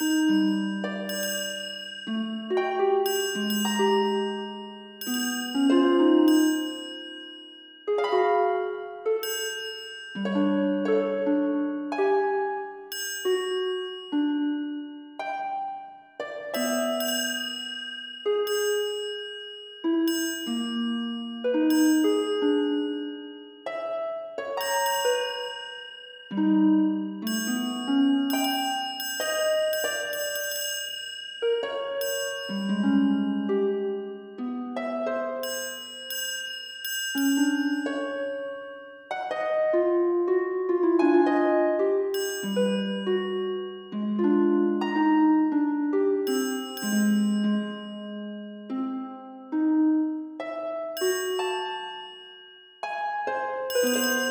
Música Música